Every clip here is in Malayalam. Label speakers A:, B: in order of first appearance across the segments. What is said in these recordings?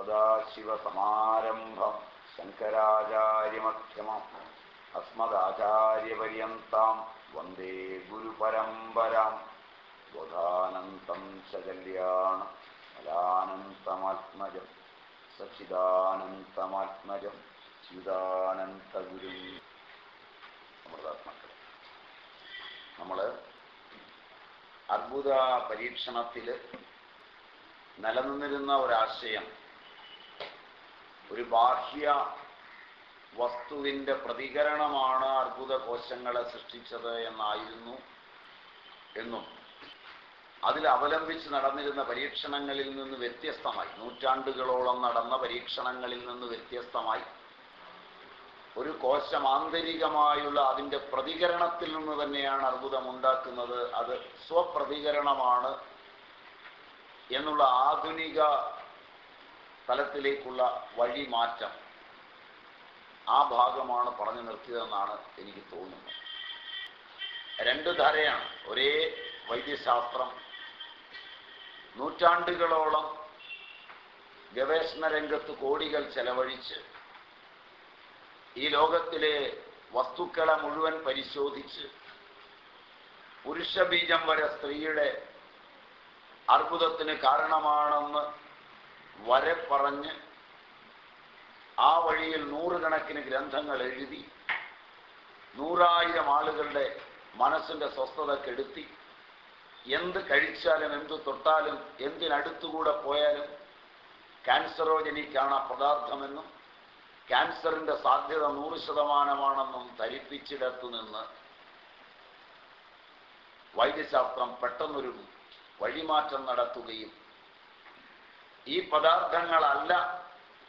A: സദാശിവസമാരംഭം ശങ്കരാചാര്യമധ്യമം അസ്മദാചാര്യപര്യന്താം വന്ദേ ഗുരുപരമ്പരാം. ബോധാനന്തം സകല്യാണ ഫലാനന്തമാത്മജം സച്ചിദാനന്തമാത്മജം ചിദാനന്തഗുരു. അമൃതാത്മാക്കൾ നമ്മൾ അർബുദ പരീക്ഷണത്തിൽ നിലനിന്നിരുന്ന ഒരാശയം ഒരു ബാഹ്യ വസ്തുവിന്റെ പ്രതികരണമാണ് അർബുദ കോശങ്ങളെ സൃഷ്ടിച്ചത് എന്നായിരുന്നു എന്നും അതിൽ അവലംബിച്ച് നടന്നിരുന്ന പരീക്ഷണങ്ങളിൽ നിന്ന് വ്യത്യസ്തമായി നൂറ്റാണ്ടുകളോളം നടന്ന പരീക്ഷണങ്ങളിൽ നിന്ന് വ്യത്യസ്തമായി ഒരു കോശം ആന്തരികമായുള്ള അതിന്റെ പ്രതികരണത്തിൽ നിന്ന് തന്നെയാണ് അർബുദം ഉണ്ടാക്കുന്നത്. അത് സ്വപ്രതികരണമാണ് എന്നുള്ള ആധുനിക തലത്തിലേക്കുള്ള വഴിമാറ്റം ആ ഭാഗമാണ് പറഞ്ഞു നിർത്തിയതെന്നാണ് എനിക്ക് തോന്നുന്നത്. രണ്ട് ധാരയാണ്. ഒരേ വൈദ്യശാസ്ത്രം. നൂറ്റാണ്ടുകളോളം ഗവേഷണ രംഗത്ത് കോടികൾ ചെലവഴിച്ച് ഈ ലോകത്തിലെ വസ്തുക്കളെ മുഴുവൻ പരിശോധിച്ച് പുരുഷബീജം വരെ സ്ത്രീയുടെ അർബുദത്തിന് കാരണമാണെന്ന് വരെ പറഞ്ഞ് ആ വഴിയിൽ നൂറുകണക്കിന് ഗ്രന്ഥങ്ങൾ എഴുതി നൂറായിരം ആളുകളുടെ മനസ്സിന്റെ സ്വസ്ഥത കെടുത്തി എന്ത് കഴിച്ചാലും എന്ത് തൊട്ടാലും എന്തിനടുത്തുകൂടെ പോയാലും ക്യാൻസറോജനിക്കാണ് ആ പദാർത്ഥമെന്നും ക്യാൻസറിന്റെ സാധ്യത നൂറ് ശതമാനമാണെന്നും ധരിപ്പിച്ചിടത്തു നിന്ന് വൈദ്യശാസ്ത്രം പെട്ടെന്നൊരു വഴിമാറ്റം നടത്തുകയും ഈ പദാർത്ഥങ്ങളല്ല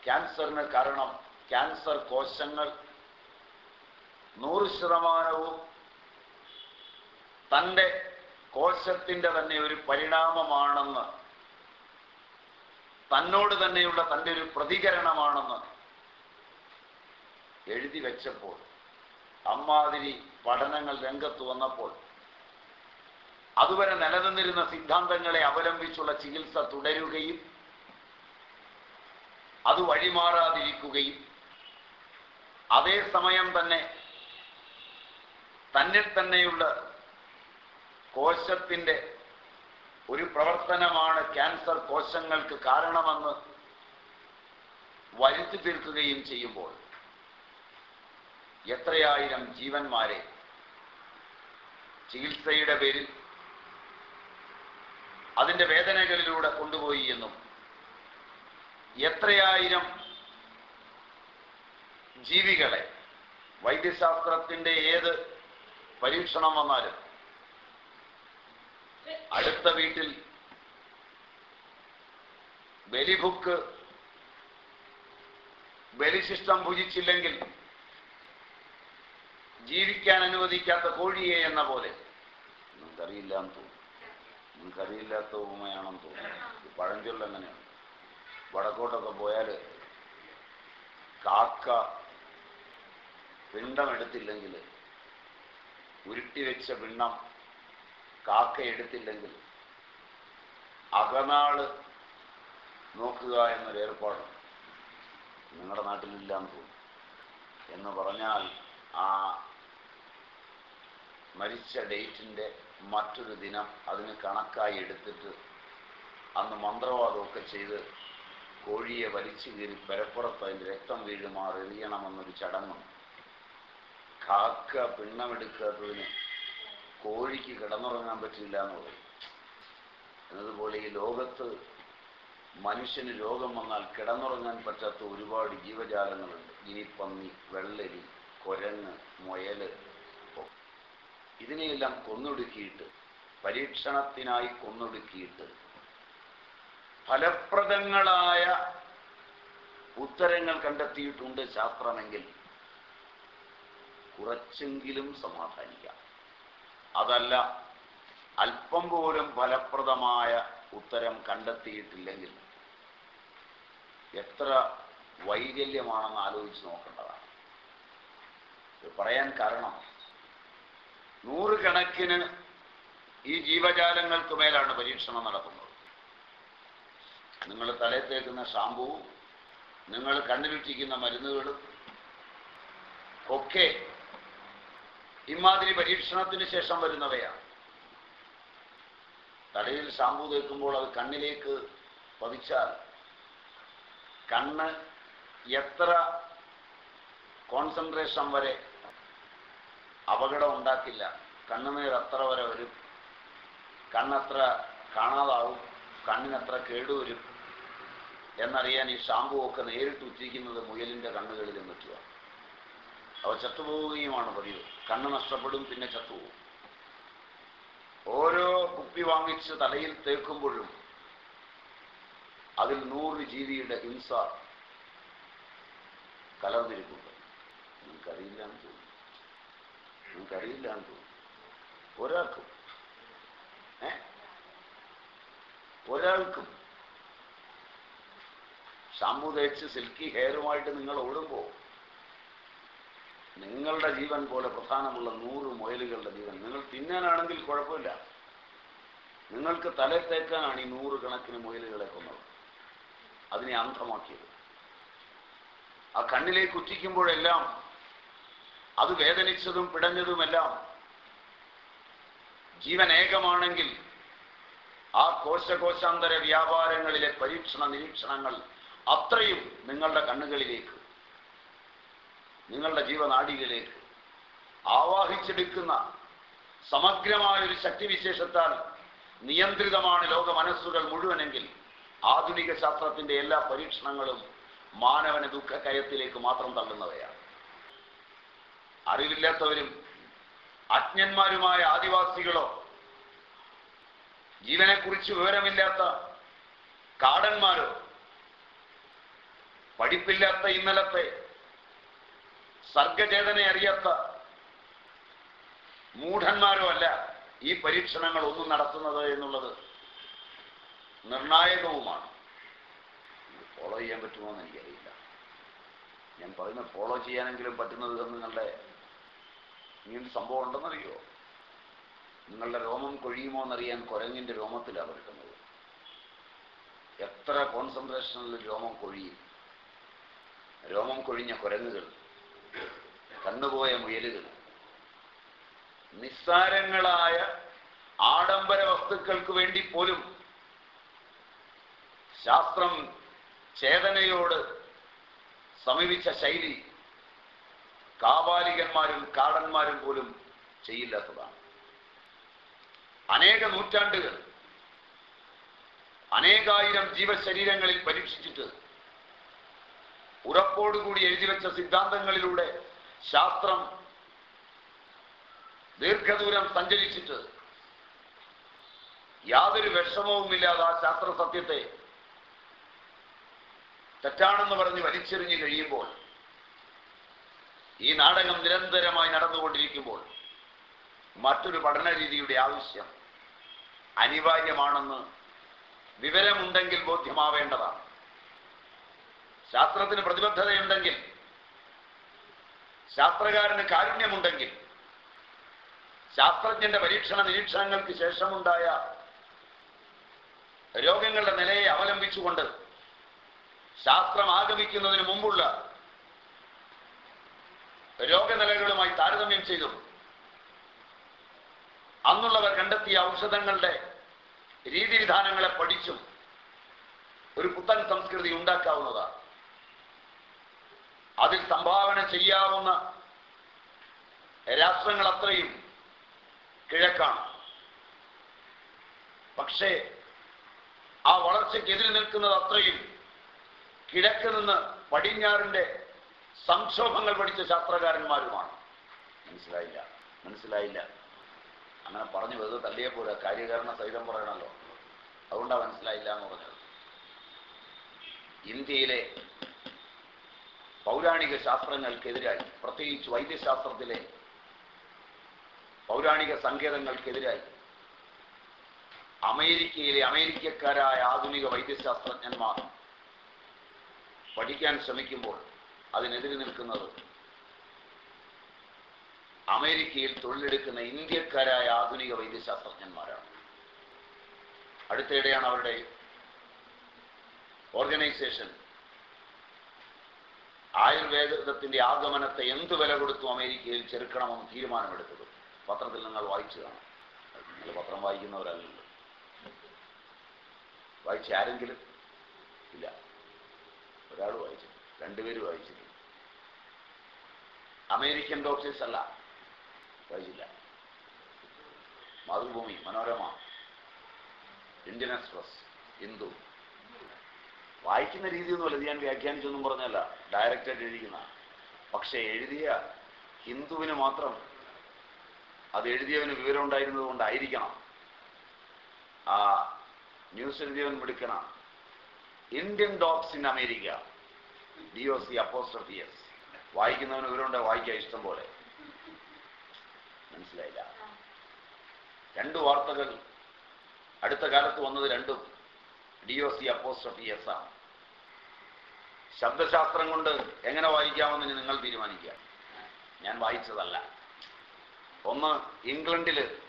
A: ക്യാൻസറിന് കാരണം. ക്യാൻസർ കോശങ്ങൾ നൂറ് ശതമാനവും തന്റെ കോശത്തിന്റെ തന്നെ ഒരു പരിണാമമാണെന്ന് തന്നോട് തന്നെയുള്ള തന്റെ ഒരു പ്രതികരണമാണെന്ന് എഴുതി വെച്ചപ്പോൾ അമ്മാതിരി പഠനങ്ങൾ രംഗത്ത് വന്നപ്പോൾ അതുവരെ നിലനിന്നിരുന്ന സിദ്ധാന്തങ്ങളെ അവലംബിച്ചുള്ള ചികിത്സ തുടരുകയും അത് വഴിമാറാതിരിക്കുകയും അതേസമയം തന്നെ തന്നിൽ തന്നെയുള്ള കോശത്തിന്റെ ഒരു പ്രവർത്തനമാണ് ക്യാൻസർ കോശങ്ങൾക്ക് കാരണമെന്ന് വരുത്തി തീർക്കുകയും ചെയ്യുമ്പോൾ എത്രയായിരം ജീവന്മാരെ ചികിത്സയുടെ പേരിൽ അതിന്റെ വേദനകളിലൂടെ കൊണ്ടുപോയി എന്നും എത്രയായിരം ജീവികളെ വൈദ്യശാസ്ത്രത്തിന്റെ ഏത് പരീക്ഷണം വന്നാലും അടുത്ത വീട്ടിൽ ബലിഭുക്ക് ബലിശിഷ്ടം ഭുജിച്ചില്ലെങ്കിൽ ജീവിക്കാൻ അനുവദിക്കാത്ത കോഴിയെ എന്ന പോലെ നിങ്ങൾക്കറിയില്ല എന്ന് തോന്നുന്നു. നിങ്ങൾക്കറിയില്ലാത്ത ഉപമയാണെന്ന് തോന്നുന്നു. പഴഞ്ചൊല്ല എങ്ങനെയാണ് വടക്കോട്ടൊക്കെ പോയാൽ കാക്ക പിണ്ടം എടുത്തില്ലെങ്കിൽ ഉരുട്ടി വെച്ച പിണ്ണം കാക്ക എടുത്തില്ലെങ്കിൽ അകനാൾ നോക്കുക എന്നൊരു ഏർപ്പാട് നിങ്ങളുടെ നാട്ടിലില്ല എന്ന് തോന്നുന്നു. എന്ന് പറഞ്ഞാൽ ആ മരിച്ച ഡേറ്റിന്റെ മറ്റൊരു ദിനം അതിന് കണക്കായി എടുത്തിട്ട് അന്ന് മന്ത്രവാദമൊക്കെ ചെയ്ത് കോഴിയെ വലിച്ചു കീറി പരപ്പുറത്ത് അതിന്റെ രക്തം വീഴുമാർ എറിയണമെന്നൊരു ചടങ്ങുണ്ട് കാക്ക പിണ്ണമെടുക്കാത്തതിന് കോഴിക്ക് കിടന്നുറങ്ങാൻ പറ്റില്ല എന്ന് പറയും. എന്നതുപോലെ ഈ ലോകത്ത് മനുഷ്യന് രോഗം വന്നാൽ കിടന്നുറങ്ങാൻ പറ്റാത്ത ഒരുപാട് ജീവജാലങ്ങളുണ്ട്. ഗിനിപ്പന്നി വെള്ളരി കൊരങ്ങ് മുയൽ ഇതിനെയെല്ലാം കൊന്നൊടുക്കിയിട്ട് പരീക്ഷണത്തിനായി കൊന്നൊടുക്കിയിട്ട് ഫലപ്രദങ്ങളായ ഉത്തരങ്ങൾ കണ്ടെത്തിയിട്ടുണ്ട് ശാസ്ത്രമെങ്കിൽ കുറച്ചെങ്കിലും സമാധാനിക്കാം. അതല്ല അല്പം പോലും ഫലപ്രദമായ ഉത്തരം കണ്ടെത്തിയിട്ടില്ലെങ്കിൽ എത്ര വൈകല്യമാണെന്ന് ആലോചിച്ച് നോക്കേണ്ടതാണ്. പറയാൻ കാരണം നൂറുകണക്കിന് ഈ ജീവജാലങ്ങൾക്ക് മേലാണ് പരീക്ഷണം നടത്തുന്നത്. നിങ്ങൾ തലയിൽ തേക്കുന്ന ഷാമ്പുവും നിങ്ങൾ കണ്ണിലുറ്റിക്കുന്ന മരുന്നുകളും ഒക്കെ ഇമാതിരി പരീക്ഷണത്തിന് ശേഷം വരുന്നവയാണ്. തലയിൽ ഷാമ്പു തേക്കുമ്പോൾ അത് കണ്ണിലേക്ക് പതിച്ചാൽ കണ്ണ് എത്ര കോൺസെൻട്രേഷൻ വരെ അപകടം ഉണ്ടാക്കില്ല കണ്ണുനീർ അത്ര വരെ വരും. കണ്ണത്ര കാണാതാവും. കണ്ണിനത്ര കേടുവരും. എന്നറിയാൻ ഈ ഷാമ്പു ഒക്കെ നേരിട്ട് ഉച്ചിരിക്കുന്നത് മുയലിന്റെ കണ്ണുകളിൽ നിന്നിട്ടുക അവ ചത്തുപോവുകയുമാണ് പതിവ്. കണ്ണ് നഷ്ടപ്പെടും പിന്നെ ചത്തുപോകും. ഓരോ കുപ്പി വാങ്ങിച്ച് തലയിൽ തേക്കുമ്പോഴും അതിൽ നൂറ് ജീവിയുടെ ഹിംസ കലർന്നിരിക്കുന്നത് നിങ്ങൾക്കറിയില്ല എന്ന് തോന്നുന്നു. നിങ്ങൾക്കറിയില്ല എന്ന് തോന്നുന്നു. ഒരാൾക്കും ഏ? ഒരാൾക്കും ഷാമ്പു തേച്ച് സിൽക്കി ഹെയറുമായിട്ട് നിങ്ങൾ ഓടുമ്പോൾ നിങ്ങളുടെ ജീവൻ പോലെ പ്രധാനമുള്ള നൂറ് മുയലുകളുടെ ജീവൻ. നിങ്ങൾ തിന്നാനാണെങ്കിൽ കുഴപ്പമില്ല. നിങ്ങൾക്ക് തല തേക്കാനാണ് ഈ നൂറ് കണക്കിന് മുയലുകളെ കൊന്നത്. അതിനെ അന്ധമാക്കിയത്. ആ കണ്ണിലേക്ക് ഉറ്റിക്കുമ്പോഴെല്ലാം അത് വേദനിച്ചതും പിടഞ്ഞതുമെല്ലാം ജീവൻ ഏകമാണെങ്കിൽ ആ കോശകോശാന്തര വ്യാപാരങ്ങളിലെ പരീക്ഷണ നിരീക്ഷണങ്ങൾ അത്രയും നിങ്ങളുടെ കണ്ണുകളിലേക്ക് നിങ്ങളുടെ ജീവനാടികളിലേക്ക് ആവാഹിച്ചെടുക്കുന്ന സമഗ്രമായ ഒരു ശക്തിവിശേഷത്താൽ നിയന്ത്രിതമാണ് ലോക മനസ്സുകൾ മുഴുവനെങ്കിൽ ആധുനിക ശാസ്ത്രത്തിന്റെ എല്ലാ പരീക്ഷണങ്ങളും മാനവനെ ദുഃഖകയത്തിലേക്ക് മാത്രം തള്ളുന്നവയാണ്. അറിവില്ലാത്തവരും അജ്ഞന്മാരുമായ ആദിവാസികളോ ജീവനെക്കുറിച്ച് വിവരമില്ലാത്ത കാടന്മാരോ പഠിപ്പില്ലാത്ത ഇന്നലത്തെ സർഗചേതനെ അറിയാത്ത മൂഢന്മാരോ അല്ല ഈ പരീക്ഷണങ്ങൾ ഒന്നും നടത്തുന്നത് എന്നുള്ളത് നിർണായകവുമാണ്. ഫോളോ ചെയ്യാൻ പറ്റുമോ എന്ന് എനിക്കറിയില്ല. ഞാൻ പറയുന്നത് ഫോളോ ചെയ്യാനെങ്കിലും പറ്റുന്നത് നിങ്ങളുടെ ഇങ്ങനെ സംഭവം ഉണ്ടെന്നറിയോ? നിങ്ങളുടെ രോമം കൊഴിയുമോ എന്നറിയാൻ കുരങ്ങിന്റെ രോമത്തിലാണ് കിട്ടുന്നത് എത്ര കോൺസെൻട്രേഷനിൽ രോമം കൊഴിയും? രോമം കൊഴിഞ്ഞ കുരങ്ങുകൾ കണ്ണുപോയ മുയലുകൾ നിസ്സാരങ്ങളായ ആഡംബര വസ്തുക്കൾക്ക് വേണ്ടി പോലും ശാസ്ത്രം ചേതനയോട് സമീപിച്ച ശൈലി കാപാലികന്മാരും കാടന്മാരും പോലും ചെയ്യില്ലാത്തതാണ്. അനേക നൂറ്റാണ്ടുകൾ അനേകായിരം ജീവശരീരങ്ങളിൽ പരീക്ഷിച്ചിട്ട് ഉറപ്പോടുകൂടി എഴുതി വെച്ച സിദ്ധാന്തങ്ങളിലൂടെ ശാസ്ത്രം ദീർഘദൂരം സഞ്ചരിച്ചിട്ട് യാതൊരു വിഷമവുമില്ലാതെ ആ ശാസ്ത്ര സത്യത്തെ തെറ്റാണെന്ന് പറഞ്ഞ് വലിച്ചെറിഞ്ഞു കഴിയുമ്പോൾ ഈ നാടകം നിരന്തരമായി നടന്നുകൊണ്ടിരിക്കുമ്പോൾ മറ്റൊരു പഠന രീതിയുടെ ആവശ്യം അനിവാര്യമാണെന്ന് വിവരമുണ്ടെങ്കിൽ ബോധ്യമാവേണ്ടതാണ്. ശാസ്ത്രത്തിന് പ്രതിബദ്ധതയുണ്ടെങ്കിൽ ശാസ്ത്രകാരന് കാരുണ്യമുണ്ടെങ്കിൽ ശാസ്ത്രജ്ഞന്റെ പരീക്ഷണ നിരീക്ഷണങ്ങൾക്ക് ശേഷമുണ്ടായ രോഗങ്ങളുടെ നിലയെ അവലംബിച്ചുകൊണ്ട് ശാസ്ത്രം ആഗമിക്കുന്നതിന് മുമ്പുള്ള രോഗനിലകളുമായി താരതമ്യം ചെയ്തു. അന്നുള്ളവർ കണ്ടെത്തിയ ഔഷധങ്ങളുടെ രീതിവിധാനങ്ങളെ പഠിച്ചും ഒരു പുത്തൻ സംസ്കൃതി ഉണ്ടാക്കാവുന്നതാണ്. അതിൽ സംഭാവന ചെയ്യാവുന്ന രാഷ്ട്രങ്ങൾ അത്രയും കിഴക്കാണ്. പക്ഷേ ആ വളർച്ചയ്ക്ക് എതിര് നിൽക്കുന്നത് അത്രയും കിഴക്ക് നിന്ന് പടിഞ്ഞാറിന്റെ സംക്ഷോഭങ്ങൾ പഠിച്ച ശാസ്ത്രകാരന്മാരുമാണ്. മനസ്സിലായില്ല? മനസ്സിലായില്ല. അങ്ങനെ പറഞ്ഞു വെറുതെ തള്ളിയെ പോരാ. കാര്യകാരണ സഹിതം പറയണല്ലോ. അതുകൊണ്ടാണ് മനസ്സിലായില്ല എന്ന് പറഞ്ഞത്. ഇന്ത്യയിലെ പൗരാണിക ശാസ്ത്രങ്ങൾക്കെതിരായി പ്രത്യേകിച്ച് വൈദ്യശാസ്ത്രത്തിലെ പൗരാണിക സങ്കേതങ്ങൾക്കെതിരായി അമേരിക്കയിലെ അമേരിക്കക്കാരായ ആധുനിക വൈദ്യശാസ്ത്രജ്ഞന്മാർ പഠിക്കാൻ ശ്രമിക്കുമ്പോൾ അതിനെതിരെ നിൽക്കുന്നത് അമേരിക്കയിൽ തൊഴിലെടുക്കുന്ന ഇന്ത്യക്കാരായ ആധുനിക വൈദ്യശാസ്ത്രജ്ഞന്മാരാണ്. അടുത്തിടെയാണ് അവരുടെ ഓർഗനൈസേഷൻ ആയുർവേദത്തിന്റെ ആഗമനത്തെ എന്ത് വില കൊടുത്തു അമേരിക്കയിൽ ചെറുക്കണമെന്ന് തീരുമാനമെടുത്തത്? പത്രത്തിൽ നിങ്ങൾ വായിച്ചു കാണാം. നിങ്ങൾ പത്രം വായിക്കുന്നവരല്ലല്ലോ. വായിച്ച ആരെങ്കിലും? ഇല്ല. ഒരാൾ വായിച്ചു രണ്ടുപേര് വായിച്ചിട്ടില്ല അമേരിക്കൻ ഡോക്ടേഴ്സ് അല്ല. വായിച്ചില്ല. മാതൃഭൂമി മനോരമ ഇന്ത്യൻ എക്സ്പ്രസ് ഹിന്ദു വായിക്കുന്ന രീതി ഒന്നുമല്ല ഞാൻ വ്യാഖ്യാനിച്ചൊന്നും പറഞ്ഞല്ല ഡയറക്റ്റായിട്ട് എഴുതിക്കുന്ന. പക്ഷെ എഴുതിയ ഹിന്ദുവിന് മാത്രം അത് എഴുതിയവന് വിവരം ഉണ്ടായിരുന്നത് കൊണ്ടായിരിക്കണം. ആ ന്യൂസ് എഴുതിയവൻ മിടുക്കണം Indian dogs in America. D O C apostrophe S വായിക്കുന്നവന് വിവരമുണ്ട് വായിക്കാൻ ഇഷ്ടം പോലെ. മനസ്സിലായില്ല? രണ്ട് വാർത്തകൾ അടുത്ത കാലത്ത് വന്നത് രണ്ടും. D O C apostrophe S ആണ് ശബ്ദശാസ്ത്രം കൊണ്ട് എങ്ങനെ വായിക്കാമെന്ന് നിങ്ങൾ തീരുമാനിക്കുക. ഞാൻ വായിച്ചതല്ല. ഒന്ന് ഇംഗ്ലണ്ടിൽ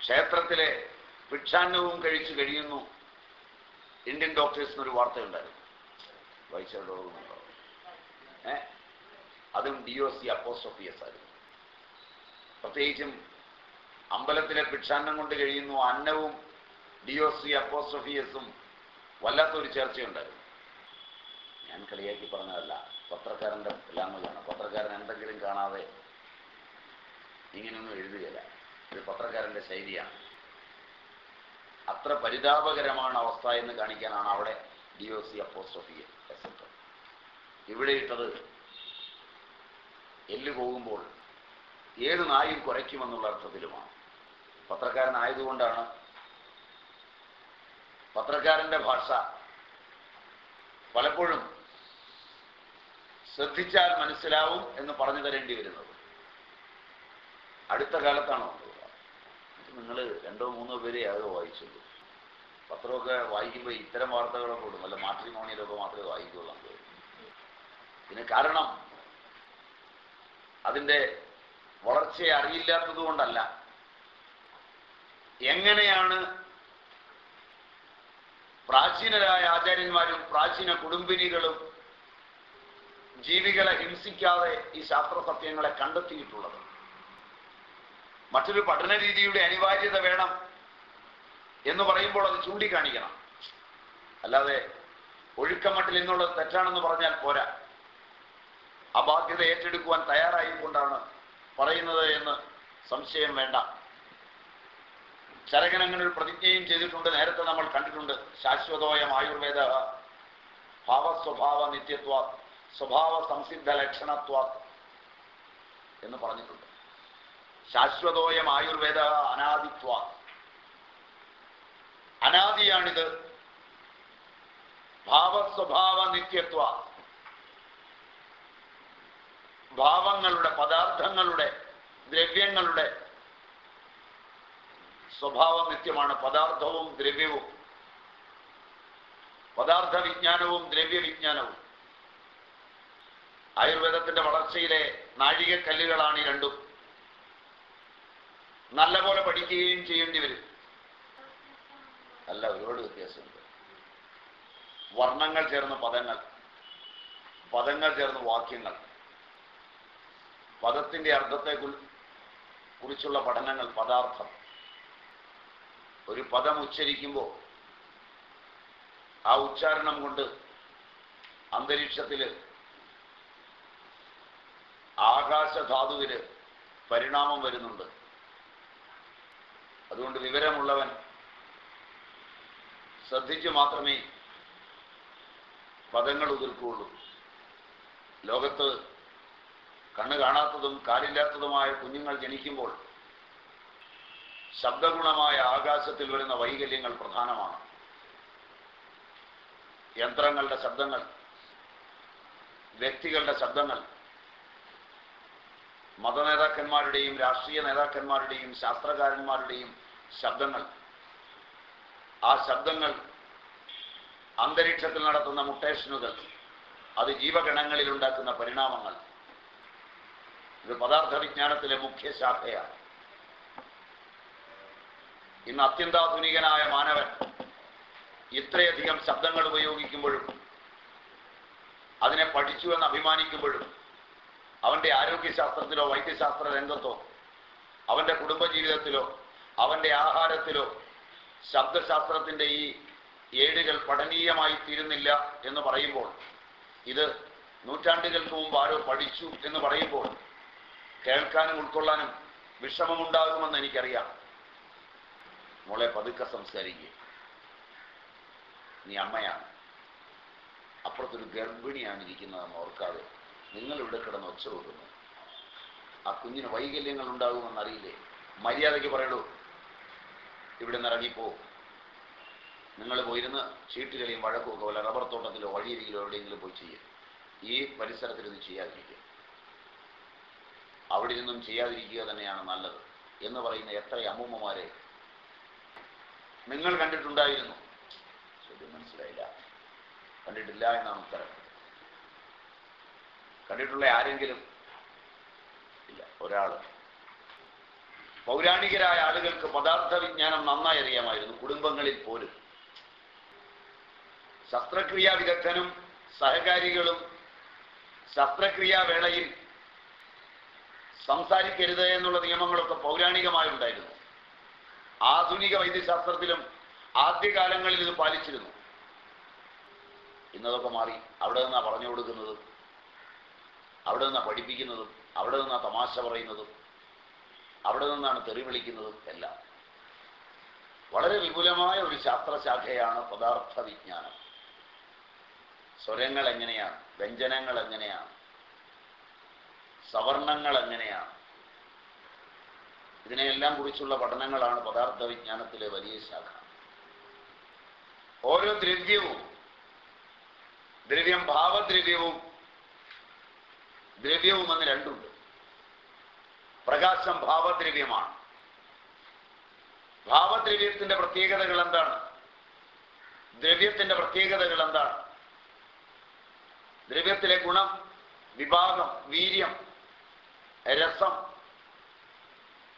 A: ക്ഷേത്രത്തിലെ ഭിക്ഷാന്നവും കഴിച്ചു കഴിയുന്നു. ഇന്ത്യൻ ഡോക്ടേഴ്സിന് ഒരു വാർത്തയുണ്ടായിരുന്നു. വായിച്ചവരുടെ ഓർമ്മയുണ്ടോ ഏ? അതും D O C apostrophe S ആയിരുന്നു പ്രത്യേകിച്ചും അമ്പലത്തിലെ ഭിക്ഷാന്നം കൊണ്ട് കഴിയുന്നു അന്നവും ഡി ഒ അപ്പോസ്ട്രഫിയസും വല്ലാത്തൊരു ചർച്ചയുണ്ടായിരുന്നു. ഞാൻ കളിയാക്കി പറഞ്ഞതല്ല പത്രക്കാരന്റെ ലാംഗ്വേജാണ് പത്രക്കാരൻ എന്തെങ്കിലും കാണാതെ ഇങ്ങനെയൊന്നും എഴുതുകയില്ല. ഇത് പത്രക്കാരന്റെ ശൈലിയാണ്. അത്ര പരിതാപകരമാണ് അവസ്ഥ എന്ന് കാണിക്കാനാണ് അവിടെ D O C apostrophe etcetera ഇവിടെ ഇട്ടത് എല്ല് പോകുമ്പോൾ ഏത് നായും കുറയ്ക്കുമെന്നുള്ള അർത്ഥത്തിലുമാണ്. പത്രക്കാരനായതുകൊണ്ടാണ് പത്രക്കാരന്റെ ഭാഷ പലപ്പോഴും ശ്രദ്ധിച്ചാൽ മനസ്സിലാവും എന്ന് പറഞ്ഞു തരേണ്ടി വരുന്നത്. അടുത്ത കാലത്താണോ? നിങ്ങൾ രണ്ടോ മൂന്നോ പേരെ ആകെ വായിച്ചുള്ളൂ പത്രമൊക്കെ വായിക്കുമ്പോൾ ഇത്തരം വാർത്തകളൊക്കെ ഇടും. അല്ല മാട്രിമോണിയിലൊക്കെ മാത്രമേ വായിക്കുള്ളൂ പിന്നെ കാരണം അതിന്റെ വളർച്ചയെ അറിയില്ലാത്തത് കൊണ്ടല്ല. എങ്ങനെയാണ് പ്രാചീനരായ ആചാര്യന്മാരും പ്രാചീന കുടുംബിനികളും ജീവികളെ ഹിംസിക്കാതെ ഈ ശാസ്ത്ര സത്യങ്ങളെ കണ്ടെത്തിയിട്ടുള്ളത്. മറ്റൊരു പഠന രീതിയുടെ അനിവാര്യത വേണം എന്ന് പറയുമ്പോൾ അത് ചൂണ്ടിക്കാണിക്കണം. അല്ലാതെ ഒഴുക്കമട്ടിൽ എന്നുള്ളത് തെറ്റാണെന്ന് പറഞ്ഞാൽ പോരാ. അബാധ്യത ഏറ്റെടുക്കുവാൻ തയ്യാറായിക്കൊണ്ടാണ് പറയുന്നത് എന്ന് സംശയം വേണ്ട. ചരകൻ അങ്ങനെ ഒരു പ്രതിജ്ഞയും ചെയ്തിട്ടുണ്ട്. നേരത്തെ നമ്മൾ കണ്ടിട്ടുണ്ട് ശാശ്വതോയം ആയുർവേദ ഭാവസ്വഭാവ നിത്യത്വ സ്വഭാവ സംസിദ്ധ ലക്ഷണത്വ എന്ന് പറഞ്ഞിട്ടുണ്ട്. ശാശ്വതോയം ആയുർവേദ അനാദിത്വ. അനാദിയാണിത്. ഭാവസ്വഭാവ നിത്യത്വ. ഭാവങ്ങളുടെ പദാർത്ഥങ്ങളുടെ ദ്രവ്യങ്ങളുടെ സ്വഭാവം നിത്യമാണ്. പദാർത്ഥവും ദ്രവ്യവും. പദാർത്ഥ വിജ്ഞാനവും ദ്രവ്യവിജ്ഞാനവും. ആയുർവേദത്തിന്റെ വളർച്ചയിലെ നാഴികക്കല്ലുകളാണ് ഈ രണ്ടും. നല്ലപോലെ പഠിക്കുകയും ചെയ്യേണ്ടി വരും. അല്ല ഒരുപാട് വ്യത്യാസമുണ്ട്. വർണങ്ങൾ ചേർന്ന പദങ്ങൾ. പദങ്ങൾ ചേർന്ന വാക്യങ്ങൾ. പദത്തിന്റെ അർത്ഥത്തെ കുറിച്ചുള്ള പഠനങ്ങൾ പദാർത്ഥം. ഒരു പദം ഉച്ചരിക്കുമ്പോൾ ആ ഉച്ചാരണം കൊണ്ട് അന്തരീക്ഷത്തിൽ ആകാശധാതുവിൽ പരിണാമം വരുന്നുണ്ട്. അതുകൊണ്ട് വിവരമുള്ളവൻ ശ്രദ്ധിച്ച് മാത്രമേ പദങ്ങൾ ഉതിർക്കുകയുള്ളൂ. ലോകത്ത് കണ്ണ് കാണാത്തതും കാലില്ലാത്തതുമായ കുഞ്ഞുങ്ങൾ ജനിക്കുമ്പോൾ ശബ്ദഗുണമായ ആകാശത്തിൽ വരുന്ന വൈകല്യങ്ങൾ പ്രധാനമാണ്. യന്ത്രങ്ങളുടെ ശബ്ദങ്ങൾ വ്യക്തികളുടെ ശബ്ദങ്ങൾ മതനേതാക്കന്മാരുടെയും രാഷ്ട്രീയ നേതാക്കന്മാരുടെയും ശാസ്ത്രകാരന്മാരുടെയും ശബ്ദങ്ങൾ. ആ ശബ്ദങ്ങൾ അന്തരീക്ഷത്തിൽ നടത്തുന്ന മുട്ടേഷനുകൾ അത് ജീവഗണങ്ങളിൽ ഉണ്ടാക്കുന്ന പരിണാമങ്ങൾ. ഇത് പദാർത്ഥ വിജ്ഞാനത്തിലെ മുഖ്യ ശാഖയാണ് ഇന്ന് അത്യന്താധുനികനായ മാനവൻ ഇത്രയധികം ശബ്ദങ്ങൾ ഉപയോഗിക്കുമ്പോഴും അതിനെ പഠിച്ചു എന്ന് അഭിമാനിക്കുമ്പോഴും അവന്റെ ആരോഗ്യശാസ്ത്രത്തിലോ വൈദ്യശാസ്ത്ര രംഗത്തോ അവന്റെ കുടുംബജീവിതത്തിലോ അവന്റെ ആഹാരത്തിലോ ശബ്ദശാസ്ത്രത്തിന്റെ ഈ ഏടുകൾ പഠനീയമായി തീരുന്നില്ല എന്ന് പറയുമ്പോൾ ഇത് നൂറ്റാണ്ടുകൾക്ക് മുമ്പ് ആരോ പഠിച്ചു എന്ന് പറയുമ്പോൾ കേൾക്കാനും ഉൾക്കൊള്ളാനും വിഷമമുണ്ടാകുമെന്ന് എനിക്കറിയാം. മോളെ പതുക്കെ സംസാരിക്കുക നീ അമ്മയാണ്. അപ്പുറത്തൊരു ഗർഭിണിയാണ് ഇരിക്കുന്നതെന്ന് ഓർക്കാതെ നിങ്ങൾ ഇവിടെ കിടന്ന് ഒച്ച കൊടുക്കുന്നു ആ കുഞ്ഞിന് വൈകല്യങ്ങൾ ഉണ്ടാകുമെന്ന് അറിയില്ലേ? മര്യാദയ്ക്ക് പറയണു ഇവിടെ നിന്ന് ഇറങ്ങിപ്പോ. നിങ്ങൾ പോയിരുന്ന് ചീട്ടുകളിയും വഴക്കുമൊക്കെ പോലെ റബ്ബർ തോട്ടത്തിലോ വഴിയരികിലോ എവിടെയെങ്കിലും പോയി ചെയ്യും. ഈ പരിസരത്തിൽ ഇത് ചെയ്യാതിരിക്കുക. അവിടെ നിന്നും ചെയ്യാതിരിക്കുക തന്നെയാണ് നല്ലത് എന്ന് പറയുന്ന എത്ര അമ്മൂമ്മമാരെ നിങ്ങൾ കണ്ടിട്ടുണ്ടായിരുന്നു. ശരി മനസ്സിലായില്ല. കണ്ടിട്ടില്ല എന്നാണ് ഉത്തരം. കണ്ടിട്ടുള്ള ആരെങ്കിലും? ഇല്ല ഒരാൾ പൗരാണികരായ ആളുകൾക്ക് പദാർത്ഥ വിജ്ഞാനം നന്നായി അറിയാമായിരുന്നു. കുടുംബങ്ങളിൽ പോലും. ശസ്ത്രക്രിയാ വിദഗ്ധനും സഹകാരികളും ശസ്ത്രക്രിയാ വേളയിൽ സംസാരിക്കരുത് എന്നുള്ള നിയമങ്ങളൊക്കെ പൗരാണികമായി ഉണ്ടായിരുന്നു ആധുനിക വൈദ്യശാസ്ത്രത്തിലും ആദ്യകാലങ്ങളിൽ ഇത് പാലിച്ചിരുന്നു. ഇന്നതൊക്കെ മാറി. അവിടെ നിന്നാ പറഞ്ഞു കൊടുക്കുന്നത്. അവിടെ നിന്നാ പഠിപ്പിക്കുന്നതും. അവിടെ നിന്നാ തമാശ പറയുന്നതും. അവിടെ നിന്നാണ് തെറി വിളിക്കുന്നതും എല്ലാം. വളരെ വിപുലമായ ഒരു ശാസ്ത്രശാഖയാണ് പദാർത്ഥ വിജ്ഞാനം സ്വരങ്ങൾ എങ്ങനെയാണ് വ്യഞ്ജനങ്ങൾ എങ്ങനെയാണ് സവർണങ്ങൾ എങ്ങനെയാണ് ഇതിനെയെല്ലാം കുറിച്ചുള്ള പഠനങ്ങളാണ് പദാർത്ഥ വിജ്ഞാനത്തിലെ വലിയ ശാഖ. ഓരോ ദ്രവ്യവും ദ്രവ്യം ഭാവദ്രവ്യവും ദ്രവ്യവും എന്ന് രണ്ടുണ്ട്. പ്രകാശം ഭാവദ്രവ്യമാണ്. ഭാവദ്രവ്യത്തിന്റെ പ്രത്യേകതകൾ എന്താണ്? ദ്രവ്യത്തിന്റെ പ്രത്യേകതകൾ എന്താണ്? ദ്രവ്യത്തിലെ ഗുണം വിഭാഗം വീര്യം രസം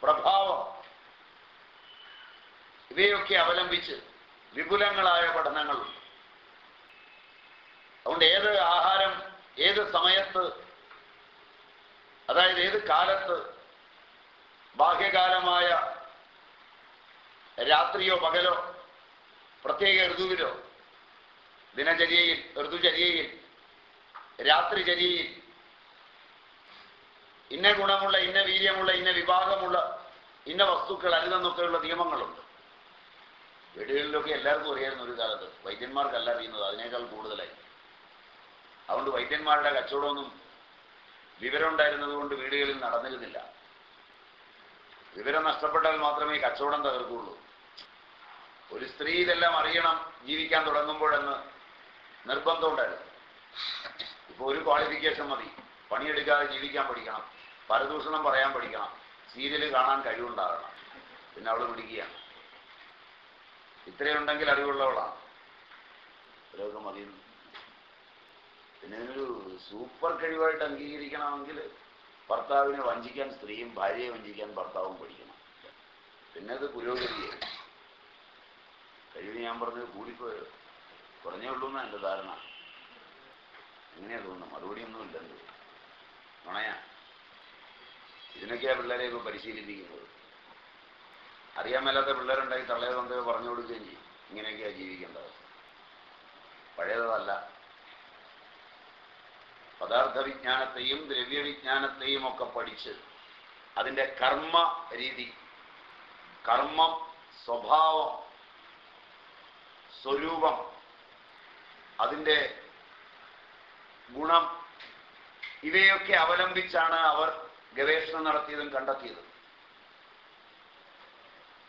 A: പ്രഭാവം. ഇവയൊക്കെ അവലംബിച്ച് വിപുലങ്ങളായ പഠനങ്ങളുണ്ട്. അതുകൊണ്ട് ഏത് ആഹാരം ഏത് സമയത്ത് അതായത് ഏത് കാലത്ത് ബാഹ്യകാലമായ രാത്രിയോ പകലോ പ്രത്യേക ഋതുവിലോ ദിനചര്യയിൽ ഋതുചര്യയിൽ രാത്രിചര്യയിൽ ഇന്ന ഗുണമുള്ള ഇന്ന വീര്യമുള്ള ഇന്ന വിഭാഗമുള്ള ഇന്ന വസ്തുക്കൾ അരുതെന്നൊക്കെയുള്ള നിയമങ്ങളുണ്ട്. വീടുകളിലൊക്കെ എല്ലാവർക്കും അറിയായിരുന്നു ഒരു കാലത്ത് വൈദ്യന്മാർക്കല്ല അറിയുന്നത് അതിനേക്കാൾ കൂടുതലായി. അതുകൊണ്ട് വൈദ്യന്മാരുടെ കച്ചവടമൊന്നും വിവരം ഉണ്ടായിരുന്നത് കൊണ്ട് വീടുകളിൽ നടന്നിരുന്നില്ല. വിവരം നഷ്ടപ്പെട്ടാൽ മാത്രമേ കച്ചവടം തകർക്കുള്ളൂ. ഒരു സ്ത്രീ ഇതെല്ലാം അറിയണം ജീവിക്കാൻ തുടങ്ങുമ്പോഴെന്ന് നിർബന്ധമുണ്ടായിരുന്നു ഇപ്പോൾ ഒരു ക്വാളിഫിക്കേഷൻ മതി. പണിയെടുക്കാതെ ജീവിക്കാൻ പഠിക്കണം. പരദൂഷണം പറയാൻ പഠിക്കണം. സീരിയൽ കാണാൻ കഴിവുണ്ടാകണം. പിന്നെ അവൾ പിടിക്കുകയാണ് ഇത്രയുണ്ടെങ്കിൽ അറിവുള്ളവളാണ്. ഇത്രയൊക്കെ മതി. പിന്നെ ഇതിനൊരു സൂപ്പർ കഴിവായിട്ട് അംഗീകരിക്കണമെങ്കിൽ ഭർത്താവിനെ വഞ്ചിക്കാൻ സ്ത്രീയും ഭാര്യയെ വഞ്ചിക്കാൻ ഭർത്താവും പഠിക്കണം. പിന്നെ അത് പുരോഗതിയെ. കഴിവ് ഞാൻ പറഞ്ഞത് കൂടിപ്പോയോ? കുറഞ്ഞേ ഉള്ളൂ എന്നാ എന്റെ ധാരണ. എങ്ങനെയാ തോന്നുന്നു മറുപടി ഒന്നും ഇല്ലെന്ന് നുണയാ. ഇതിനൊക്കെയാ പിള്ളേരെ ഇപ്പൊ പരിശീലിപ്പിക്കുന്നത്. അറിയാൻ മേലാത്ത പിള്ളേരുണ്ടായി തള്ളയെ തന്തയോ പറഞ്ഞു കൊടുക്കുകയും ചെയ്യും. ഇങ്ങനെയൊക്കെയാ ജീവിക്കേണ്ടത്. പഴയതല്ല. പദാർത്ഥ വിജ്ഞാനത്തെയും ദ്രവ്യവിജ്ഞാനത്തെയും ഒക്കെ പഠിച്ച് അതിന്റെ കർമ്മ രീതി കർമ്മം സ്വഭാവം സ്വരൂപം അതിന്റെ ഗുണം ഇവയൊക്കെ അവലംബിച്ചാണ് അവർ ഗവേഷണം നടത്തിയതും കണ്ടെത്തിയതും.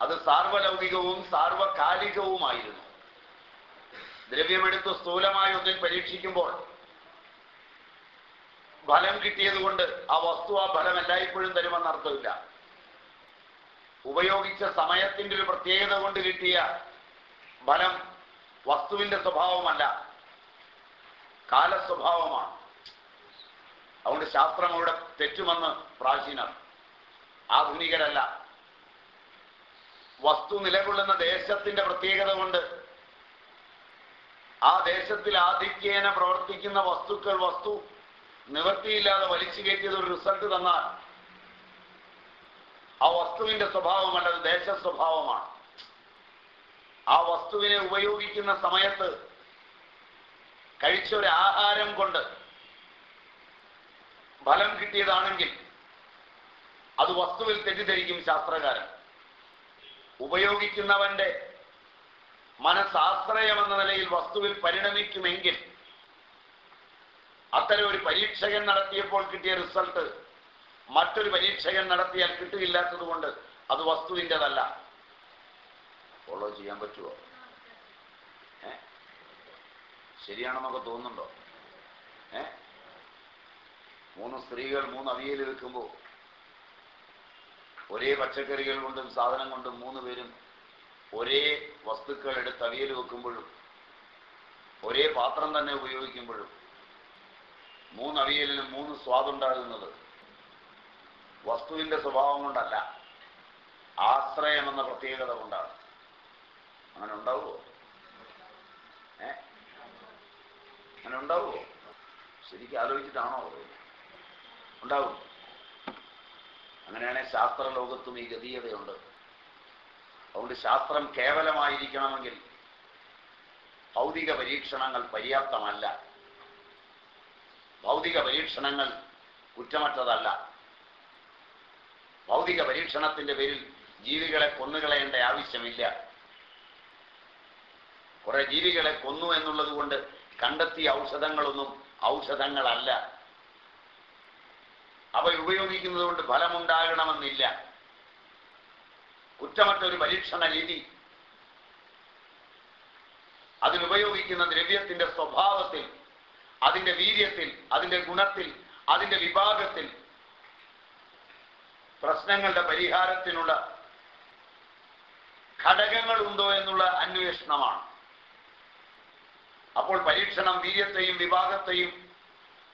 A: അത് സാർവലൗകികവും സാർവകാലികവുമായിരുന്നു. ദ്രവ്യമെടുത്ത് സ്ഥൂലമായ ഒന്നിൽ പരീക്ഷിക്കുമ്പോൾ ഫലം കിട്ടിയതുകൊണ്ട് ആ വസ്തു ആ ഫലം എല്ലായ്പ്പോഴും തരുമെന്ന് അർത്ഥമില്ല. ഉപയോഗിച്ച സമയത്തിന്റെ ഒരു പ്രത്യേകത കൊണ്ട് കിട്ടിയ ഫലം വസ്തുവിന്റെ സ്വഭാവമല്ല കാലസ്വഭാവമാണ്. അതുകൊണ്ട് ശാസ്ത്രം അവിടെ തെറ്റുമെന്ന് പ്രാചീനർ. ആധുനികരല്ല. വസ്തു നിലകൊള്ളുന്ന ദേശത്തിന്റെ പ്രത്യേകത കൊണ്ട് ആ ദേശത്തിൽ ആധിക്യേന പ്രവർത്തിക്കുന്ന വസ്തുക്കൾ വസ്തു നിവൃത്തിയില്ലാതെ വലിച്ചു കയറ്റിയത് ഒരു റിസൾട്ട് തന്നാൽ ആ വസ്തുവിന്റെ സ്വഭാവമല്ല അത് ദേശ സ്വഭാവമാണ് ആ വസ്തുവിനെ ഉപയോഗിക്കുന്ന സമയത്ത് കഴിച്ച ഒരു ആഹാരം കൊണ്ട് ഫലം കിട്ടിയതാണെങ്കിൽ അത് വസ്തുവിൽ തെറ്റിദ്ധരിക്കും ശാസ്ത്രകാരൻ. ഉപയോഗിക്കുന്നവന്റെ മനസ്സാശ്രയം എന്ന നിലയിൽ വസ്തുവിൽ പരിണമിക്കുമെങ്കിൽ അത്തരം ഒരു പരീക്ഷകൻ നടത്തിയപ്പോൾ കിട്ടിയ റിസൾട്ട് മറ്റൊരു പരീക്ഷകൻ നടത്തിയാൽ കിട്ടുകയില്ലാത്തത് കൊണ്ട് അത് വസ്തുവിന്റെതല്ല. ഫോളോ ചെയ്യാൻ പറ്റുമോ ശരിയാണെന്നൊക്കെ തോന്നുന്നുണ്ടോ? ഏ? മൂന്ന് സ്ത്രീകൾ മൂന്ന് അവിയൽ വെക്കുമ്പോൾ ഒരേ പച്ചക്കറികൾ കൊണ്ടും സാധനം കൊണ്ടും മൂന്ന് പേരും ഒരേ വസ്തുക്കൾ എടുത്ത് അവിയൽ വെക്കുമ്പോഴും ഒരേ പാത്രം തന്നെ ഉപയോഗിക്കുമ്പോഴും മൂന്ന് അവിയലിനും മൂന്ന് സ്വാദുണ്ടാകുന്നത് വസ്തുവിന്റെ സ്വഭാവം കൊണ്ടല്ല ആശ്രയം എന്ന പ്രത്യേകത കൊണ്ടാണ്. അങ്ങനെ ഉണ്ടാവുമോ ഏ? അങ്ങനെ ഉണ്ടാവുമോ ശരിക്കും ആലോചിച്ചിട്ടാണോ പറയുന്നത്? ഉണ്ടാവും അങ്ങനെയാണെങ്കിൽ ശാസ്ത്ര ലോകത്തും ഈ ഗതീയതയുണ്ട്. അതുകൊണ്ട് ശാസ്ത്രം കേവലമായിരിക്കണമെങ്കിൽ ഭൗതിക പരീക്ഷണങ്ങൾ പര്യാപ്തമല്ല. ഭൗതിക പരീക്ഷണങ്ങൾ കുറ്റമറ്റതല്ല. ഭൗതിക പരീക്ഷണത്തിന്റെ പേരിൽ ജീവികളെ കൊന്നുകളയേണ്ട ആവശ്യമില്ല. കുറെ ജീവികളെ കൊന്നു എന്നുള്ളത് കൊണ്ട് കണ്ടെത്തിയ ഔഷധങ്ങളൊന്നും ഔഷധങ്ങളല്ല. അവ ഉപയോഗിക്കുന്നത് കൊണ്ട് ഫലമുണ്ടാകണമെന്നില്ല. കുറ്റമറ്റ ഒരു പരീക്ഷണ രീതി. അതിനുപയോഗിക്കുന്ന ദ്രവ്യത്തിന്റെ സ്വഭാവത്തിൽ അതിന്റെ വീര്യത്തിൽ അതിന്റെ ഗുണത്തിൽ അതിന്റെ വിഭാഗത്തിൽ പ്രശ്നങ്ങളുടെ പരിഹാരത്തിനുള്ള ഘടകങ്ങൾ ഉണ്ടോ എന്നുള്ള അന്വേഷണമാണ്. അപ്പോൾ പരീക്ഷണം വീര്യത്തെയും വിഭാഗത്തെയും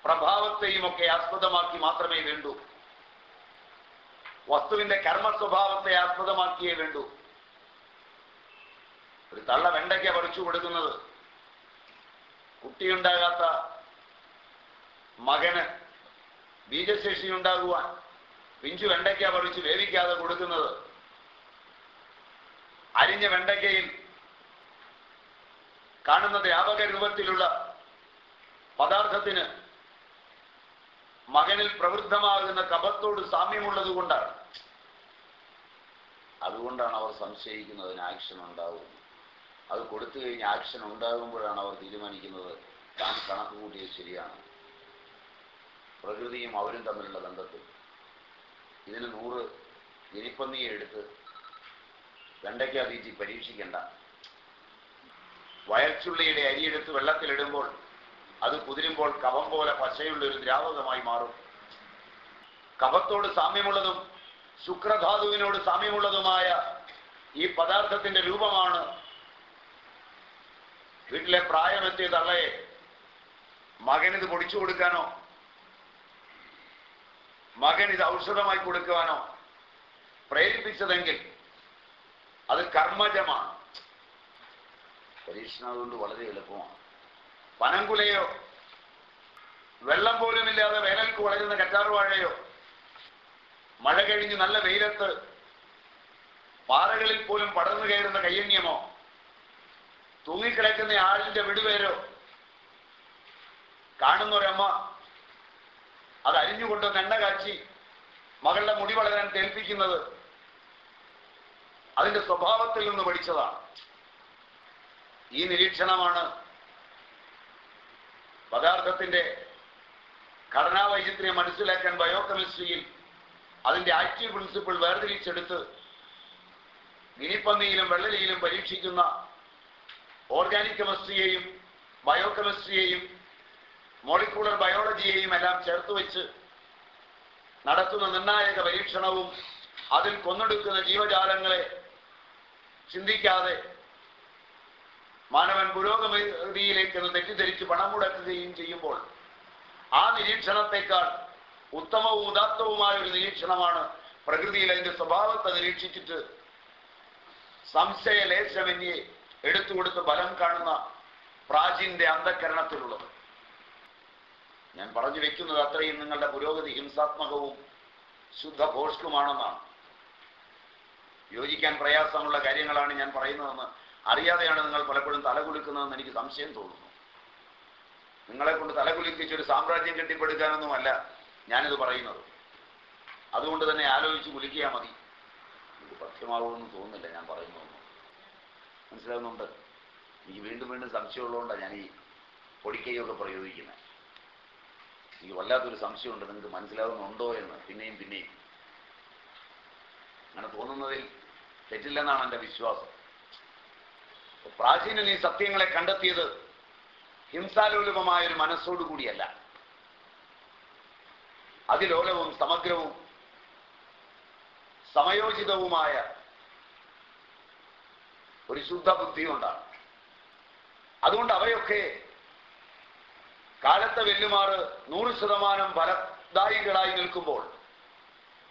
A: പ്രഭാവത്തെയും ഒക്കെ ആസ്പദമാക്കി മാത്രമേ വേണ്ടൂ. വസ്തുവിന്റെ കർമ്മ സ്വഭാവത്തെ ആസ്പദമാക്കിയേ വേണ്ടൂ. ഒരു തള്ള വെണ്ടയ്ക്ക പറിച്ചു കൊടുക്കുന്നത്. കുട്ടിയുണ്ടാകാത്ത മകന് ബീജശേഷി ഉണ്ടാകുവാൻ പിഞ്ചു വെണ്ടയ്ക്ക പറിച്ച് വേവിക്കാതെ കൊടുക്കുന്നത്. അരിഞ്ഞ വെണ്ടയ്ക്കയിൽ കാണുന്ന ദ്രാവക രൂപത്തിലുള്ള പദാർത്ഥത്തിന് മകനിൽ പ്രവൃദ്ധമാകുന്ന കപത്തോട് സാമ്യമുള്ളത് കൊണ്ടാണ്. അതുകൊണ്ടാണ് അവർ സംശയിക്കുന്നതിന് ആക്ഷൻ ഉണ്ടാവും. അത് കൊടുത്തു കഴിഞ്ഞ് ആക്ഷൻ ഉണ്ടാകുമ്പോഴാണ് അവർ തീരുമാനിക്കുന്നത് താൻ കണക്ക് കൂട്ടിയത് ശരിയാണ്. പ്രകൃതിയും അവരും തമ്മിലുള്ള ബന്ധത്തിൽ. ഇതിന് നൂറ് ഇനിപ്പന്നിയെ എടുത്ത് വെണ്ടയ്ക്ക തീറ്റി പരീക്ഷിക്കേണ്ട. വയൽച്ചുള്ളിയുടെ അരിയെടുത്ത് വെള്ളത്തിലിടുമ്പോൾ അത് കുതിരുമ്പോൾ കഫം പോലെ പശയുള്ള ഒരു ദ്രാവകമായി മാറും. കഫത്തോട് സാമ്യമുള്ളതും ശുക്രധാതുവിനോട് സാമ്യമുള്ളതുമായ ഈ പദാർത്ഥത്തിന്റെ രൂപമാണ് വീട്ടിലെ പ്രായമെത്തിയ തള്ളയെ മകനിത് പൊടിച്ചു കൊടുക്കാനോ മകൻ ഇത് ഔഷധമായി കൊടുക്കുവാനോ പ്രേരിപ്പിച്ചതെങ്കിൽ അത് കർമ്മജമാണ്. പരീക്ഷണം അതുകൊണ്ട് വളരെ എളുപ്പമാണ്. പനങ്കുലയോ വെള്ളം പോലുമില്ലാതെ വേനൽക്ക് വളരുന്ന കറ്റാർവാഴയോ മഴ കഴിഞ്ഞ് നല്ല വെയിലത്ത് പാറകളിൽ പോലും പടർന്നു കയറുന്ന കയ്യണ്യമോ തൂങ്ങിക്കിടക്കുന്ന ആളിന്റെ വിടുപേരോ കാണുന്ന ഒരമ്മ അത് അരിഞ്ഞുകൊണ്ട് നെണ്ണ കാച്ചി മകളുടെ മുടി വളരാൻ കേൾപ്പിക്കുന്നത് അതിന്റെ സ്വഭാവത്തിൽ നിന്ന് പഠിച്ചതാണ്. ഈ നിരീക്ഷണമാണ് പദാർത്ഥത്തിന്റെ ഘടനാവൈചിത്ര്യം മനസ്സിലാക്കാൻ ബയോകെമിസ്ട്രിയിൽ അതിന്റെ ആക്റ്റീവ് പ്രിൻസിപ്പിൾ വേർതിരിച്ചെടുത്ത് ഗിനിപ്പന്നിയിലും വെള്ളലിയിലും പരീക്ഷിക്കുന്ന ഓർഗാനിക് കെമിസ്ട്രിയെയും ബയോകെമിസ്ട്രിയെയും മോളിക്കുലർ ബയോളജിയെയും എല്ലാം ചേർത്ത് വെച്ച് നടത്തുന്ന നിർണായക പരീക്ഷണവും അതിൽ കൊന്നെടുക്കുന്ന ജീവജാലങ്ങളെ ചിന്തിക്കാതെ മാനവൻ പുരോഗതിയിലേക്ക് തെറ്റിദ്ധരിച്ച് പണം മുടക്കുകയും ചെയ്യുമ്പോൾ ആ നിരീക്ഷണത്തെക്കാൾ ഉത്തമവും ഉദാത്തവുമായ ഒരു നിരീക്ഷണമാണ് പ്രകൃതിയിൽ അതിന്റെ സ്വഭാവത്തെ നിരീക്ഷിച്ചിട്ട് സംശയ ലേശമന്യെ എടുത്തു കൊടുത്ത് ഫലം കാണുന്ന പ്രാചീന്റെ അന്ധകരണത്തിലുള്ളത്. ഞാൻ പറഞ്ഞു വെക്കുന്നത് അത്രയും നിങ്ങളുടെ പുരോഗതി ഹിംസാത്മകവും ശുദ്ധ ഭോഷ്കുമാണെന്നാണ്. യോജിക്കാൻ പ്രയാസമുള്ള കാര്യങ്ങളാണ് ഞാൻ പറയുന്നതെന്ന് അറിയാതെയാണ് നിങ്ങൾ പലപ്പോഴും തലകുലുക്കുന്നതെന്ന് എനിക്ക് സംശയം തോന്നുന്നു. നിങ്ങളെ കൊണ്ട് ഒരു സാമ്രാജ്യം കെട്ടിപ്പടുക്കാനൊന്നുമല്ല ഞാനിത് പറയുന്നത്. അതുകൊണ്ട് തന്നെ ആലോചിച്ച് കുലിക്കിയാൽ മതി. ഇത് പഥ്യമാവുമെന്ന് തോന്നുന്നില്ല ഞാൻ പറയുന്നതൊന്നും. മനസ്സിലാകുന്നുണ്ട് എനിക്ക് വീണ്ടും വീണ്ടും സംശയമുള്ളതുകൊണ്ടാണ് ഞാൻ ഈ പൊടിക്കൈയൊക്കെ പ്രയോഗിക്കുന്നത് എനിക്ക് വല്ലാത്തൊരു സംശയമുണ്ട്. നിങ്ങൾക്ക് മനസ്സിലാകുന്നുണ്ടോ എന്ന്? പിന്നെയും പിന്നെയും. അങ്ങനെ തോന്നുന്നതിൽ തെറ്റില്ലെന്നാണ് എന്റെ വിശ്വാസം. പ്രാചീനൻ ഈ സത്യങ്ങളെ കണ്ടെത്തിയത് ഹിംസാലോലപമായ ഒരു മനസ്സോടുകൂടിയല്ല അതിലോലവും സമഗ്രവും സമയോചിതവുമായ ഒരു ശുദ്ധ ബുദ്ധി കൊണ്ടാണ്. അതുകൊണ്ട് അവയൊക്കെ കാലത്തെ വെല്ലുമാറ് നൂറ് ശതമാനം ഫലദായികളായി നിൽക്കുമ്പോൾ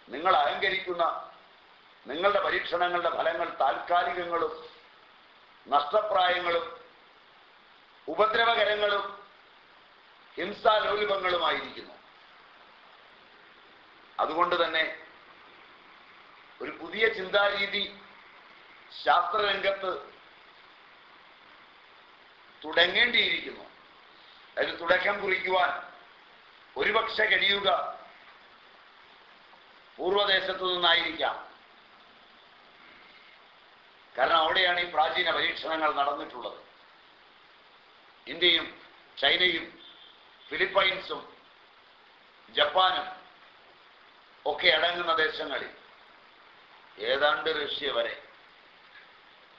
A: നിങ്ങൾ അഹങ്കരിക്കുന്ന നിങ്ങളുടെ പരീക്ഷണങ്ങളുടെ ഫലങ്ങൾ താൽക്കാലികങ്ങളും നഷ്ടപ്രായങ്ങളും ഉപദ്രവകരങ്ങളും ഹിംസാലോലുപങ്ങളുമായിരിക്കുന്നു. അതുകൊണ്ട് തന്നെ ഒരു പുതിയ ചിന്താരീതി ശാസ്ത്രരംഗത്ത് തുടങ്ങേണ്ടിയിരിക്കുന്നു. അതിന് തുടക്കം കുറിക്കുവാൻ ഒരുപക്ഷെ കഴിയുക പൂർവദേശത്തു നിന്നായിരിക്കാം. കാരണം അവിടെയാണ് ഈ പ്രാചീന പരീക്ഷണങ്ങൾ നടന്നിട്ടുള്ളത്. ഇന്ത്യയും ചൈനയും ഫിലിപ്പൈൻസും ജപ്പാനും ഒക്കെ അടങ്ങുന്ന ദേശങ്ങളിൽ ഏതാണ്ട് റഷ്യ വരെ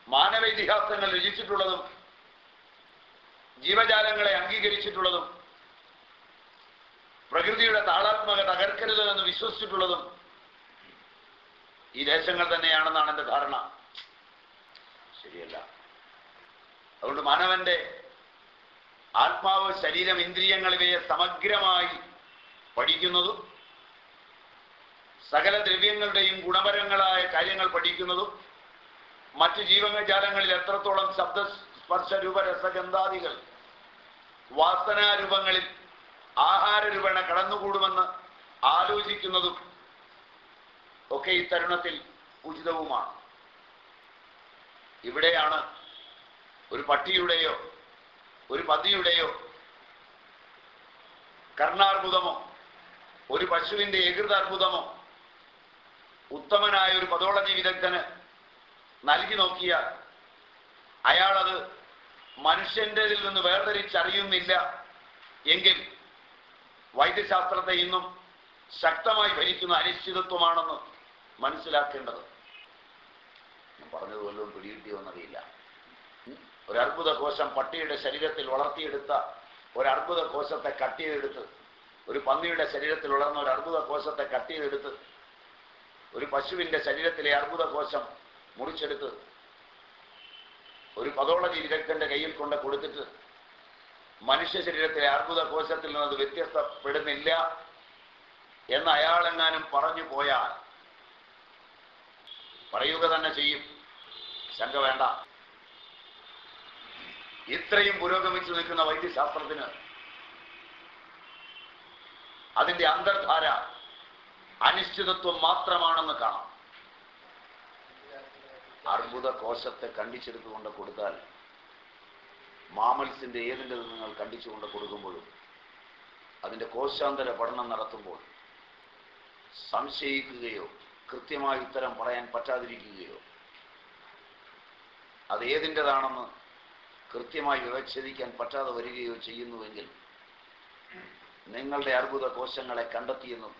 A: മാനവ ഇതിഹാസങ്ങൾ രചിച്ചിട്ടുള്ളതും ജീവജാലങ്ങളെ അംഗീകരിച്ചിട്ടുള്ളതും പ്രകൃതിയുടെ താളാത്മക തകർക്കരുത് എന്ന് വിശ്വസിച്ചിട്ടുള്ളതും ഈ ദേശങ്ങൾ തന്നെയാണെന്നാണ് എന്റെ ധാരണ. ശരിയല്ല. അതുകൊണ്ട് മാനവന്റെ ആത്മാവ് ശരീരം ഇന്ദ്രിയങ്ങൾ ഇവയെ സമഗ്രമായി പഠിക്കുന്നതും സകല ദ്രവ്യങ്ങളുടെയും ഗുണപരങ്ങളായ കാര്യങ്ങൾ പഠിക്കുന്നതും മറ്റു ജീവജാലങ്ങളിൽ എത്രത്തോളം ശബ്ദ സ്പർശ രൂപ രസഗന്ധാദികൾ വാസനാരൂപങ്ങളിൽ ആഹാരരൂപേണ കടന്നുകൂടുമെന്ന് ആലോചിക്കുന്നതും ഒക്കെ ഈ തരുണത്തിൽ ഉചിതവുമാണ്. ഇവിടെയാണ് ഒരു പട്ടിയുടെയോ ഒരു പതിയുടെയോ കർണാർബുദമോ ഒരു പശുവിന്റെ എകൃതാർബുദമോ ഉത്തമനായ ഒരു പതോളജി വിദഗ്ധന് നൽകി നോക്കിയാൽ അയാളത് മനുഷ്യന്റെതിൽ നിന്ന് വേർതിരിച്ചറിയുന്നില്ല എങ്കിൽ വൈദ്യശാസ്ത്രത്തെ ഇന്നും ശക്തമായി ഭരിക്കുന്ന അനിശ്ചിതത്വമാണെന്ന് മനസ്സിലാക്കേണ്ടത് പറഞ്ഞത് വല്ലതും പിടികിട്ടിയോന്നറിയില്ല? ഒരു അർബുദ കോശം പട്ടിയുടെ ശരീരത്തിൽ വളർത്തിയെടുത്ത ഒരു അർബുദ കോശത്തെ കട്ട് ചെയ്തെടുത്ത് ഒരു പന്നിയുടെ ശരീരത്തിൽ വളർന്ന ഒരു അർബുദ കോശത്തെ കട്ട് ചെയ്തെടുത്ത് ഒരു പശുവിന്റെ ശരീരത്തിലെ അർബുദ കോശം മുറിച്ചെടുത്ത് ഒരു പതോളജി വിദഗ്ധന്റെ കയ്യിൽ കൊണ്ട് കൊടുത്തിട്ട് മനുഷ്യ ശരീരത്തിലെ അർബുദ കോശത്തിൽ നിന്ന് അത് വ്യത്യസ്തപ്പെടുന്നില്ല എന്ന് അയാളെങ്ങാനും പറഞ്ഞു പോയാൽ പറയുക തന്നെ ചെയ്യും. ശങ്ക വേണ്ട. ഇത്രയും പുരോഗമിച്ചു നിൽക്കുന്ന വൈദ്യശാസ്ത്രത്തിന് അതിന്റെ അന്തർധാര അനിശ്ചിതത്വം മാത്രമാണെന്ന് കാണാം. അർബുദ കോശത്തെ കണ്ടിച്ചെടുത്തുകൊണ്ട് കൊടുത്താൽ മാമൽസിന്റെ ഏതിന്റെ നിങ്ങൾ കണ്ടിച്ചുകൊണ്ട് കൊടുക്കുമ്പോഴും അതിന്റെ കോശാന്തര പഠനം നടത്തുമ്പോൾ സംശയിക്കുകയോ കൃത്യമായ ഉത്തരം പറയാൻ പറ്റാതിരിക്കുകയോ? അത് ഏതിന്റെതാണെന്ന് കൃത്യമായി വിവച്ഛേദിക്കാൻ പറ്റാതെ വരികയോ ചെയ്യുന്നുവെങ്കിൽ നിങ്ങളുടെ അർബുദ കോശങ്ങളെ കണ്ടെത്തിയെന്നും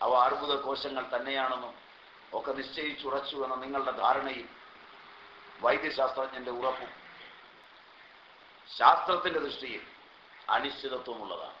A: അവ അർബുദ കോശങ്ങൾ തന്നെയാണെന്നും ഒക്കെ നിശ്ചയിച്ചുറച്ചു എന്ന നിങ്ങളുടെ ധാരണയും വൈദ്യശാസ്ത്രജ്ഞന്റെ ഉറപ്പും ശാസ്ത്രത്തിന്റെ ദൃഷ്ടിയിൽ അനിശ്ചിതത്വമുള്ളതാണ്.